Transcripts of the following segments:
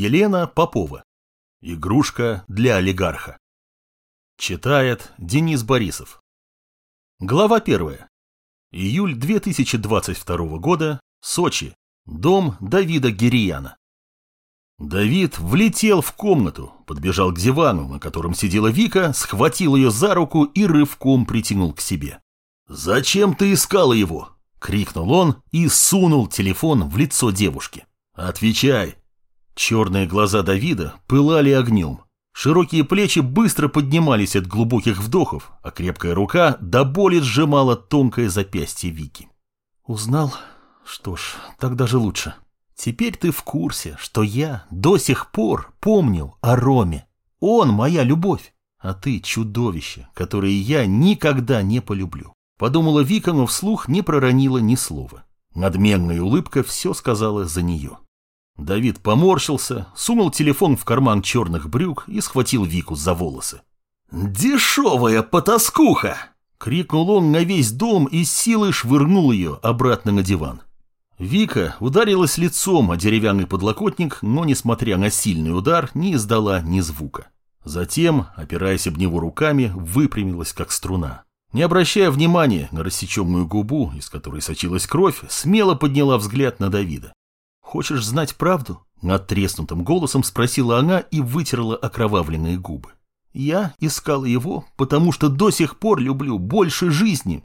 Елена Попова. Игрушка для олигарха. Читает Денис Борисов. Глава первая. Июль 2022 года. Сочи. Дом Давида Гирияна. Давид влетел в комнату, подбежал к дивану, на котором сидела Вика, схватил ее за руку и рывком притянул к себе. «Зачем ты искала его?» — крикнул он и сунул телефон в лицо девушки. «Отвечай!» Черные глаза Давида пылали огнем. Широкие плечи быстро поднимались от глубоких вдохов, а крепкая рука до боли сжимала тонкое запястье Вики. «Узнал? Что ж, так даже лучше. Теперь ты в курсе, что я до сих пор помню о Роме. Он моя любовь, а ты чудовище, которое я никогда не полюблю». Подумала Вика, но вслух не проронила ни слова. Надменная улыбка все сказала за нее. Давид поморщился, сунул телефон в карман черных брюк и схватил Вику за волосы. «Дешевая потаскуха!» — крикнул он на весь дом и силой швырнул ее обратно на диван. Вика ударилась лицом о деревянный подлокотник, но, несмотря на сильный удар, не издала ни звука. Затем, опираясь об него руками, выпрямилась, как струна. Не обращая внимания на рассеченную губу, из которой сочилась кровь, смело подняла взгляд на Давида. «Хочешь знать правду?» – надтреснутым голосом спросила она и вытерла окровавленные губы. «Я искала его, потому что до сих пор люблю больше жизни».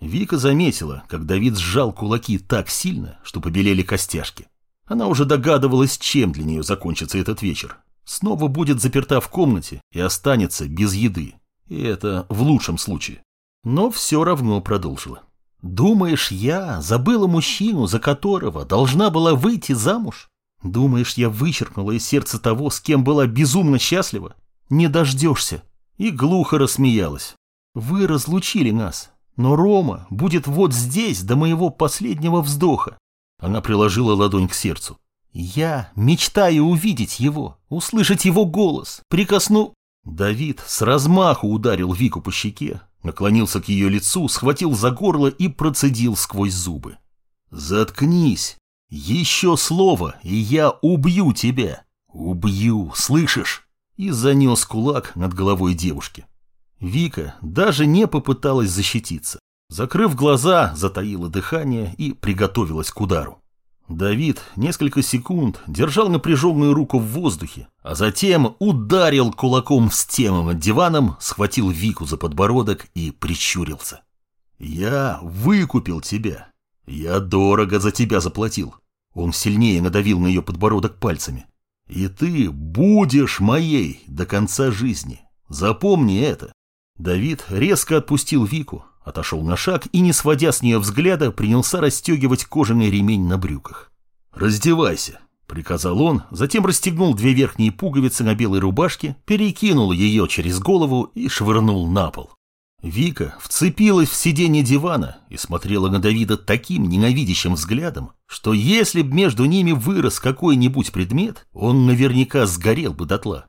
Вика заметила, как Давид сжал кулаки так сильно, что побелели костяшки. Она уже догадывалась, чем для нее закончится этот вечер. Снова будет заперта в комнате и останется без еды. И это в лучшем случае. Но все равно продолжила. Думаешь, я забыла мужчину, за которого должна была выйти замуж? Думаешь, я вычеркнула из сердца того, с кем была безумно счастлива? Не дождешься. И глухо рассмеялась. Вы разлучили нас, но Рома будет вот здесь до моего последнего вздоха. Она приложила ладонь к сердцу. Я мечтаю увидеть его, услышать его голос, прикосну... Давид с размаху ударил Вику по щеке, Наклонился к ее лицу, схватил за горло и процедил сквозь зубы. «Заткнись! Еще слово, и я убью тебя! Убью, слышишь?» И занес кулак над головой девушки. Вика даже не попыталась защититься. Закрыв глаза, затаила дыхание и приготовилась к удару. Давид несколько секунд держал напряженную руку в воздухе, а затем ударил кулаком в стену диваном, схватил Вику за подбородок и прищурился. «Я выкупил тебя. Я дорого за тебя заплатил». Он сильнее надавил на ее подбородок пальцами. «И ты будешь моей до конца жизни. Запомни это». Давид резко отпустил Вику, Отошел на шаг и, не сводя с нее взгляда, принялся расстегивать кожаный ремень на брюках. «Раздевайся», — приказал он, затем расстегнул две верхние пуговицы на белой рубашке, перекинул ее через голову и швырнул на пол. Вика вцепилась в сиденье дивана и смотрела на Давида таким ненавидящим взглядом, что если б между ними вырос какой-нибудь предмет, он наверняка сгорел бы дотла.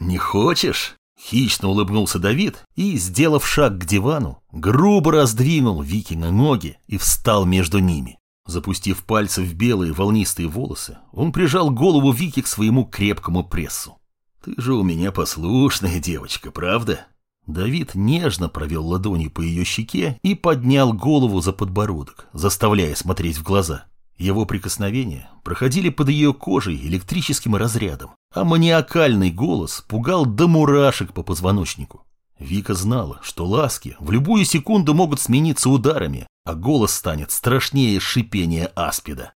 «Не хочешь?» Хищно улыбнулся Давид и, сделав шаг к дивану, грубо раздвинул Вики на ноги и встал между ними. Запустив пальцы в белые волнистые волосы, он прижал голову Вики к своему крепкому прессу. «Ты же у меня послушная девочка, правда?» Давид нежно провел ладонью по ее щеке и поднял голову за подбородок, заставляя смотреть в глаза. Его прикосновения проходили под ее кожей электрическим разрядом, а маниакальный голос пугал до мурашек по позвоночнику. Вика знала, что ласки в любую секунду могут смениться ударами, а голос станет страшнее шипения аспида.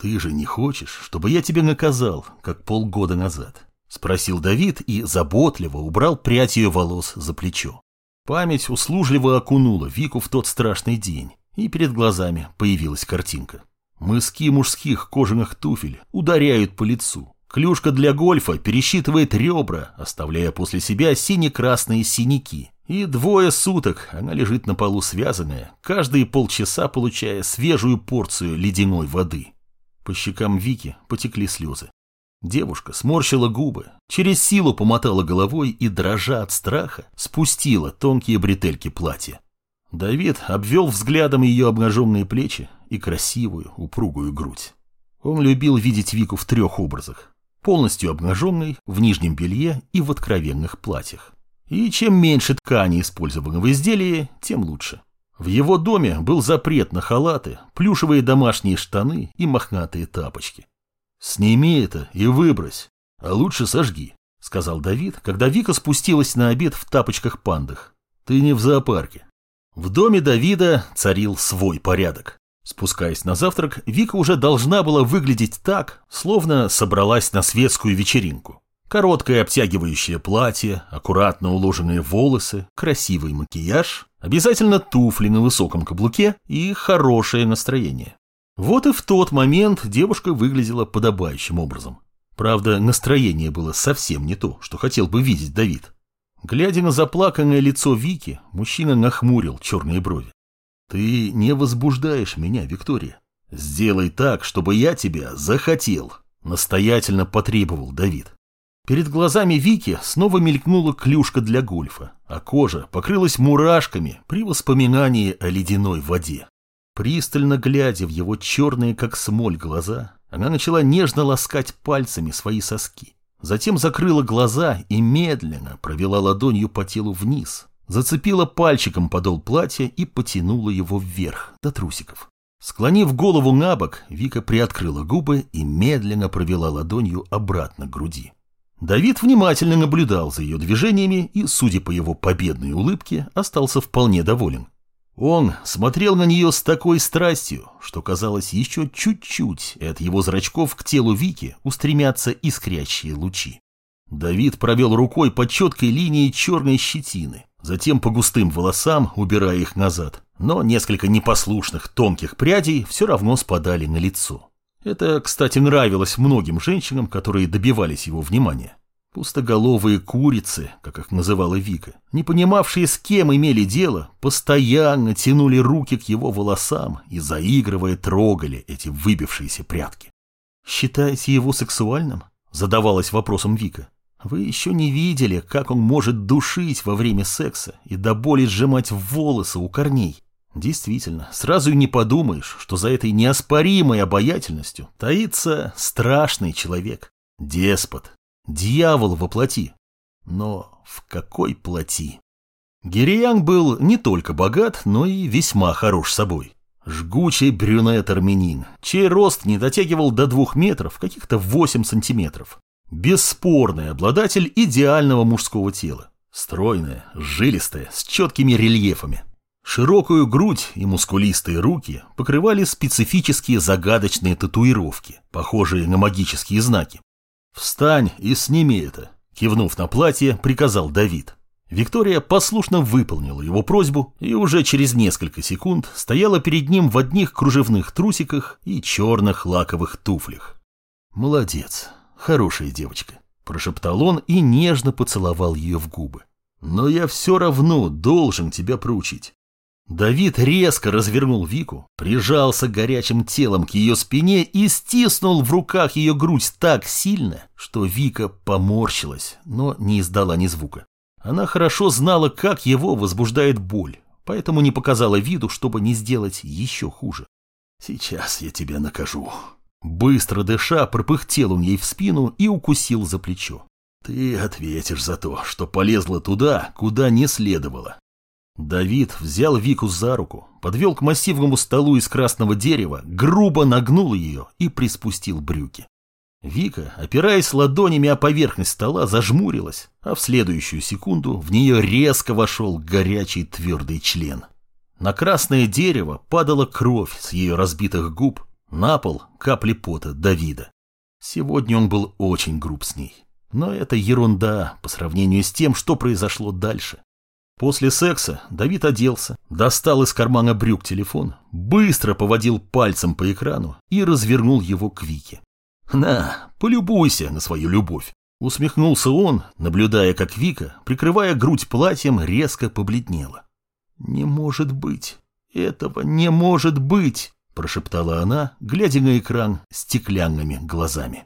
«Ты же не хочешь, чтобы я тебя наказал, как полгода назад?» — спросил Давид и заботливо убрал прядь ее волос за плечо. Память услужливо окунула Вику в тот страшный день, и перед глазами появилась картинка. Мыски мужских кожаных туфель ударяют по лицу. Клюшка для гольфа пересчитывает ребра, оставляя после себя сине-красные синяки. И двое суток она лежит на полу связанная, каждые полчаса получая свежую порцию ледяной воды. По щекам Вики потекли слезы. Девушка сморщила губы, через силу помотала головой и, дрожа от страха, спустила тонкие бретельки платья. Давид обвел взглядом ее обнаженные плечи и красивую, упругую грудь. Он любил видеть Вику в трех образах. Полностью обнаженной, в нижнем белье и в откровенных платьях. И чем меньше ткани использовано в изделии, тем лучше. В его доме был запрет на халаты, плюшевые домашние штаны и мохнатые тапочки. «Сними это и выбрось, а лучше сожги», — сказал Давид, когда Вика спустилась на обед в тапочках-пандах. «Ты не в зоопарке». В доме Давида царил свой порядок. Спускаясь на завтрак, Вика уже должна была выглядеть так, словно собралась на светскую вечеринку. Короткое обтягивающее платье, аккуратно уложенные волосы, красивый макияж, обязательно туфли на высоком каблуке и хорошее настроение. Вот и в тот момент девушка выглядела подобающим образом. Правда, настроение было совсем не то, что хотел бы видеть Давид. Глядя на заплаканное лицо Вики, мужчина нахмурил черные брови. «Ты не возбуждаешь меня, Виктория. Сделай так, чтобы я тебя захотел», — настоятельно потребовал Давид. Перед глазами Вики снова мелькнула клюшка для гольфа, а кожа покрылась мурашками при воспоминании о ледяной воде. Пристально глядя в его черные, как смоль, глаза, она начала нежно ласкать пальцами свои соски. Затем закрыла глаза и медленно провела ладонью по телу вниз, зацепила пальчиком подол платья и потянула его вверх, до трусиков. Склонив голову на бок, Вика приоткрыла губы и медленно провела ладонью обратно к груди. Давид внимательно наблюдал за ее движениями и, судя по его победной улыбке, остался вполне доволен. Он смотрел на нее с такой страстью, что казалось еще чуть-чуть, и от его зрачков к телу Вики устремятся искрящие лучи. Давид провел рукой по четкой линии черной щетины, затем по густым волосам, убирая их назад, но несколько непослушных тонких прядей все равно спадали на лицо. Это, кстати, нравилось многим женщинам, которые добивались его внимания. Пустоголовые курицы, как их называла Вика, не понимавшие, с кем имели дело, постоянно тянули руки к его волосам и, заигрывая, трогали эти выбившиеся прятки. «Считаете его сексуальным?» – задавалась вопросом Вика. «Вы еще не видели, как он может душить во время секса и до боли сжимать волосы у корней?» Действительно, сразу и не подумаешь, что за этой неоспоримой обаятельностью таится страшный человек, деспот, дьявол во плоти. Но в какой плоти? Гириянг был не только богат, но и весьма хорош собой. Жгучий брюнет-армянин, чей рост не дотягивал до двух метров, каких-то восемь сантиметров. Бесспорный обладатель идеального мужского тела. Стройное, жилистое, с четкими рельефами. Широкую грудь и мускулистые руки покрывали специфические загадочные татуировки, похожие на магические знаки. «Встань и сними это», – кивнув на платье, приказал Давид. Виктория послушно выполнила его просьбу и уже через несколько секунд стояла перед ним в одних кружевных трусиках и черных лаковых туфлях. «Молодец, хорошая девочка», – прошептал он и нежно поцеловал ее в губы. «Но я все равно должен тебя проучить. Давид резко развернул Вику, прижался горячим телом к ее спине и стиснул в руках ее грудь так сильно, что Вика поморщилась, но не издала ни звука. Она хорошо знала, как его возбуждает боль, поэтому не показала виду, чтобы не сделать еще хуже. «Сейчас я тебя накажу». Быстро дыша, пропыхтел он ей в спину и укусил за плечо. «Ты ответишь за то, что полезла туда, куда не следовало. Давид взял Вику за руку, подвел к массивному столу из красного дерева, грубо нагнул ее и приспустил брюки. Вика, опираясь ладонями о поверхность стола, зажмурилась, а в следующую секунду в нее резко вошел горячий твердый член. На красное дерево падала кровь с ее разбитых губ, на пол капли пота Давида. Сегодня он был очень груб с ней. Но это ерунда по сравнению с тем, что произошло дальше. После секса Давид оделся, достал из кармана брюк телефон, быстро поводил пальцем по экрану и развернул его к Вике. «На, полюбуйся на свою любовь!» Усмехнулся он, наблюдая, как Вика, прикрывая грудь платьем, резко побледнела. «Не может быть! Этого не может быть!» Прошептала она, глядя на экран стеклянными глазами.